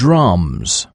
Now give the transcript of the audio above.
drums.